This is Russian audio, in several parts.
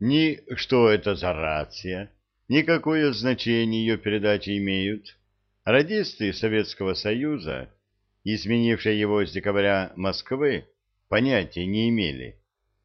Ни что это за рация, ни какое значение ее передачи имеют. Радисты Советского Союза, изменившие его с декабря Москвы, понятия не имели,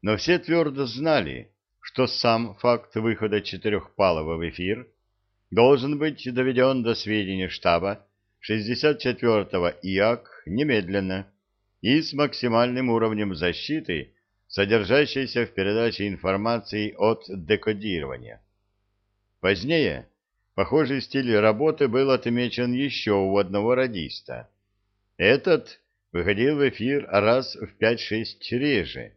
но все твердо знали, что сам факт выхода четырехпалого в эфир должен быть доведен до сведения штаба 64-го ИАК немедленно и с максимальным уровнем защиты, содержащейся в передаче информации от декодирования. Позднее похожий стиль работы был отмечен еще у одного радиста. Этот выходил в эфир раз в 5-6 реже,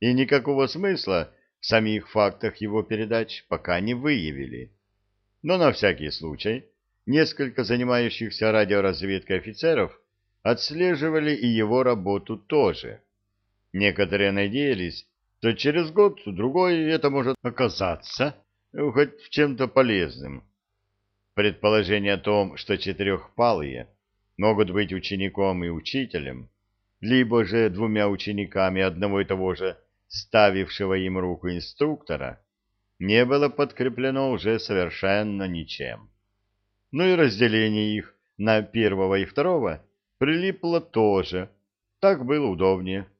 и никакого смысла в самих фактах его передач пока не выявили. Но на всякий случай несколько занимающихся радиоразведкой офицеров отслеживали и его работу тоже. Некоторые надеялись, что через год-другой это может оказаться хоть в чем-то полезным. Предположение о том, что четырехпалые могут быть учеником и учителем, либо же двумя учениками одного и того же ставившего им руку инструктора, не было подкреплено уже совершенно ничем. Ну и разделение их на первого и второго прилипло тоже. Так было удобнее. —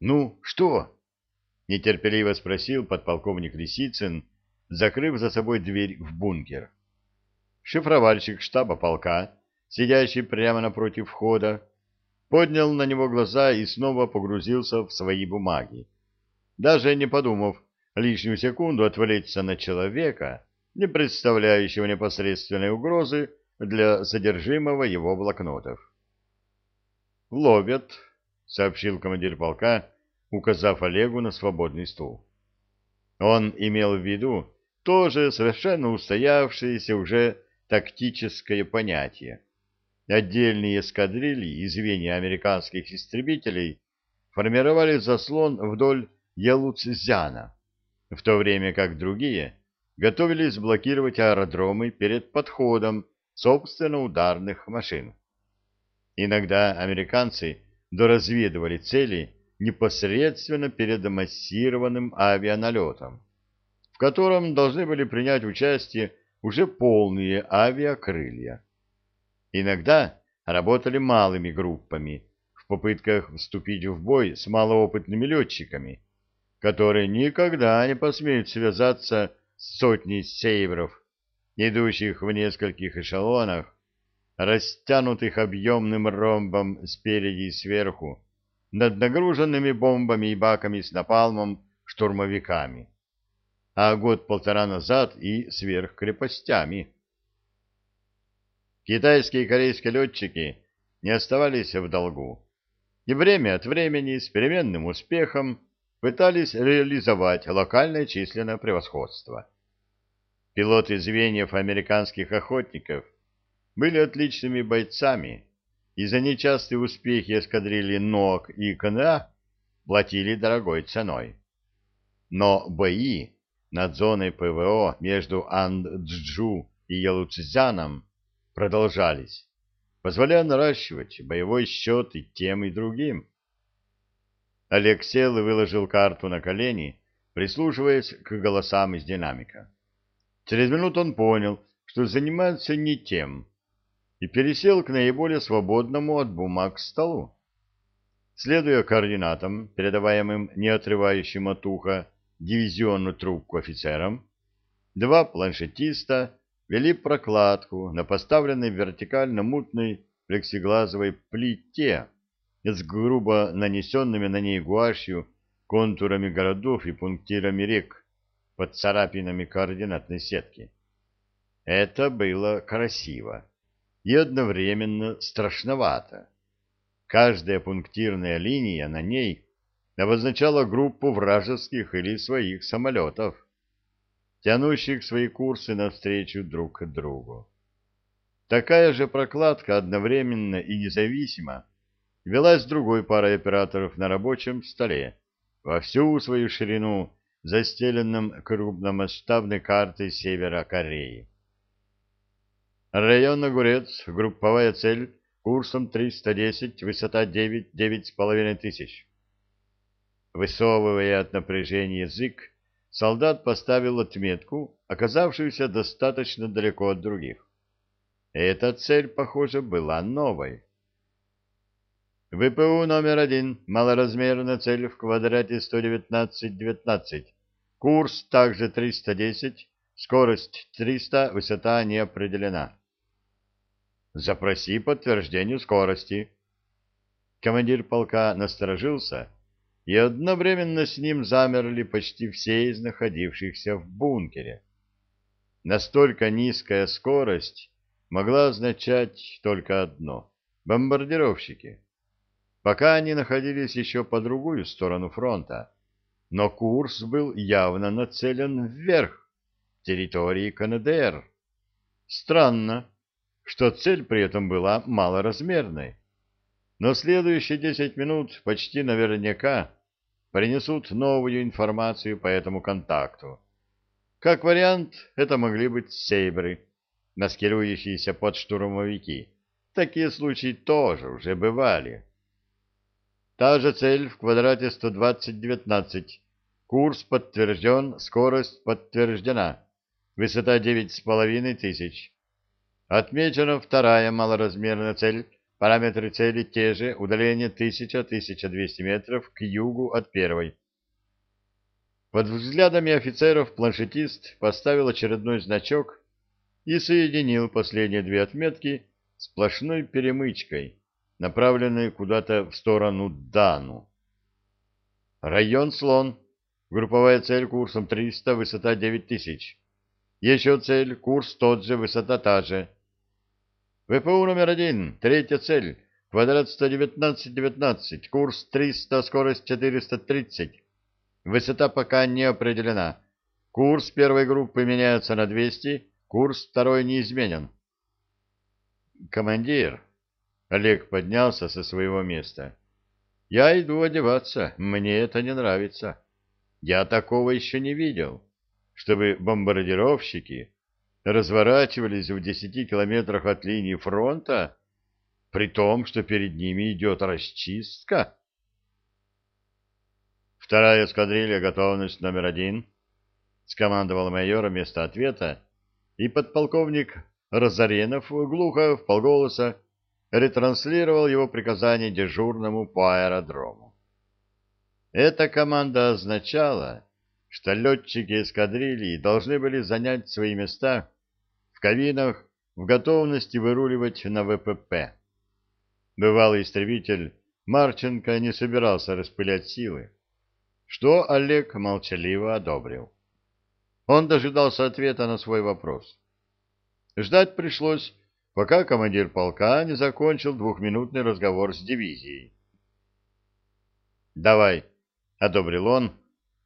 Ну, что? — нетерпеливо спросил подполковник Лисицын, закрыв за собой дверь в бункер. Шифровальщик штаба полка, сидящий прямо напротив входа, поднял на него глаза и снова погрузился в свои бумаги. Даже не подумав лишнюю секунду отвлечься на человека, не представляющего непосредственной угрозы для содержимого его блокнотов. «Ловят», — сообщил командир полка, указав Олегу на свободный стул. Он имел в виду тоже совершенно устоявшееся уже тактическое понятие. Отдельные эскадрильи и звенья американских истребителей формировали заслон вдоль Ялуцзяна, в то время как другие готовились блокировать аэродромы перед подходом собственно ударных машин. Иногда американцы доразведывали цели непосредственно перед массированным авианалетом, в котором должны были принять участие уже полные авиакрылья. Иногда работали малыми группами в попытках вступить в бой с малоопытными летчиками, которые никогда не посмеют связаться с сотней сейбров, идущих в нескольких эшелонах, растянутых объемным ромбом спереди и сверху, над нагруженными бомбами и баками с напалмом штурмовиками, а год-полтора назад и сверхкрепостями. Китайские и корейские летчики не оставались в долгу, и время от времени с переменным успехом пытались реализовать локальное численное превосходство. Пилоты звеньев американских охотников были отличными бойцами, и за нечастые успехи эскадрильи НОК и КНА платили дорогой ценой. Но бои над зоной ПВО между Андджу и Ялуцзяном продолжались, позволяя наращивать боевой счет и тем, и другим. Олег сел и выложил карту на колени, прислушиваясь к голосам из динамика. Через минуту он понял, что занимается не тем, и пересел к наиболее свободному от бумаг столу. Следуя координатам, передаваемым не отрывающим от уха дивизионную трубку офицерам, два планшетиста вели прокладку на поставленной вертикально мутной плексиглазовой плите с грубо нанесенными на ней гуашью контурами городов и пунктирами рек под царапинами координатной сетки. Это было красиво и одновременно страшновато. Каждая пунктирная линия на ней обозначала группу вражеских или своих самолетов тянущих свои курсы навстречу друг другу. Такая же прокладка одновременно и независимо велась другой парой операторов на рабочем столе во всю свою ширину, застеленном крупномасштабной картой севера Кореи. Район Огурец, групповая цель, курсом 310, высота 9-9,5 тысяч. Высовывая от напряжения язык, солдат поставил отметку, оказавшуюся достаточно далеко от других. Эта цель, похоже, была новой. ВПУ номер один, малоразмерная цель в квадрате 119-19. Курс также 310, скорость 300, высота не определена. Запроси подтверждение скорости. Командир полка насторожился, и одновременно с ним замерли почти все из находившихся в бункере. Настолько низкая скорость могла означать только одно — бомбардировщики. Пока они находились еще по другую сторону фронта, но курс был явно нацелен вверх, территории КНДР. Странно, что цель при этом была малоразмерной. Но следующие десять минут почти наверняка принесут новую информацию по этому контакту. Как вариант, это могли быть сейбры, маскирующиеся под штурмовики. Такие случаи тоже уже бывали. Та же цель в квадрате 120-19. Курс подтвержден, скорость подтверждена. Высота 9,5 тысяч. Отмечена вторая малоразмерная цель. Параметры цели те же, удаление 1000-1200 метров к югу от первой. Под взглядами офицеров планшетист поставил очередной значок и соединил последние две отметки сплошной перемычкой направленные куда-то в сторону Дану. Район Слон. Групповая цель курсом 300, высота 9000. Еще цель, курс тот же, высота та же. ВПУ номер один, третья цель, квадрат 119-19, курс 300, скорость 430. Высота пока не определена. Курс первой группы меняется на 200, курс второй не изменен. Командир, Олег поднялся со своего места. «Я иду одеваться. Мне это не нравится. Я такого еще не видел, чтобы бомбардировщики разворачивались в десяти километрах от линии фронта, при том, что перед ними идет расчистка». «Вторая эскадрилья, готовность номер один», — скомандовал майор вместо ответа, и подполковник Разоренов глухо в полголоса ретранслировал его приказание дежурному по аэродрому. Эта команда означала, что летчики эскадрильи должны были занять свои места в кабинах в готовности выруливать на ВПП. Бывалый истребитель Марченко не собирался распылять силы, что Олег молчаливо одобрил. Он дожидался ответа на свой вопрос. Ждать пришлось пока командир полка не закончил двухминутный разговор с дивизией. «Давай», — одобрил он,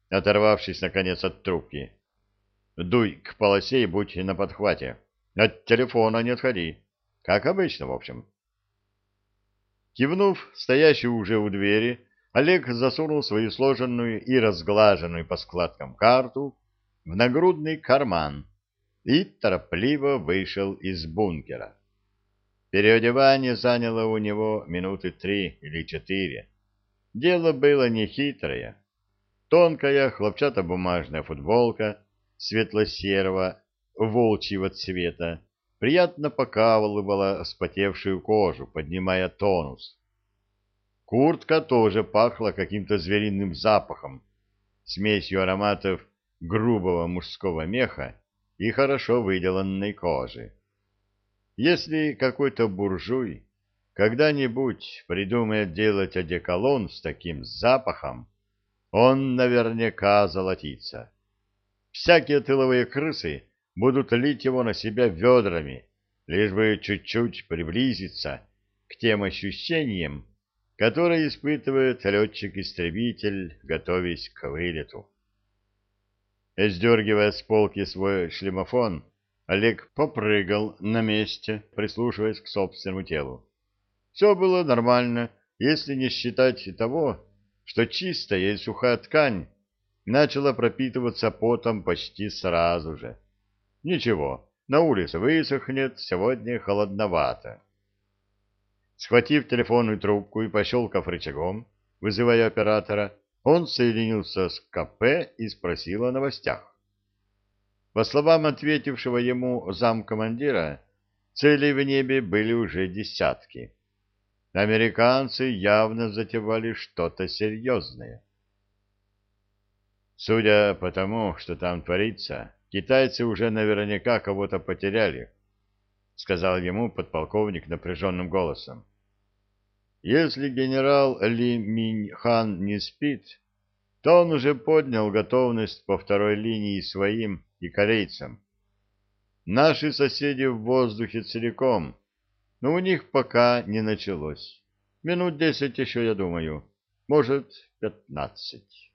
оторвавшись, наконец, от трубки. «Дуй к полосе и будь на подхвате. От телефона не отходи. Как обычно, в общем». Кивнув, стоящий уже у двери, Олег засунул свою сложенную и разглаженную по складкам карту в нагрудный карман и торопливо вышел из бункера. Переодевание заняло у него минуты три или четыре. Дело было нехитрое. Тонкая хлопчатобумажная футболка светло-серого волчьего цвета приятно покалывала вспотевшую кожу, поднимая тонус. Куртка тоже пахла каким-то звериным запахом, смесью ароматов грубого мужского меха и хорошо выделанной кожи. Если какой-то буржуй когда-нибудь придумает делать одеколон с таким запахом, он наверняка золотится. Всякие тыловые крысы будут лить его на себя ведрами, лишь бы чуть-чуть приблизиться к тем ощущениям, которые испытывает летчик-истребитель, готовясь к вылету. Сдергивая с полки свой шлемофон, Олег попрыгал на месте, прислушиваясь к собственному телу. Все было нормально, если не считать того, что чистая и сухая ткань начала пропитываться потом почти сразу же. Ничего, на улице высохнет, сегодня холодновато. Схватив телефонную трубку и пощелкав рычагом, вызывая оператора, он соединился с КП и спросил о новостях. По словам ответившего ему замкомандира, целей в небе были уже десятки. Американцы явно затевали что-то серьезное. Судя по тому, что там творится, китайцы уже наверняка кого-то потеряли, — сказал ему подполковник напряженным голосом. Если генерал Ли Минь-хан не спит, то он уже поднял готовность по второй линии своим и корейцам. Наши соседи в воздухе целиком, но у них пока не началось. Минут десять еще, я думаю, может, пятнадцать.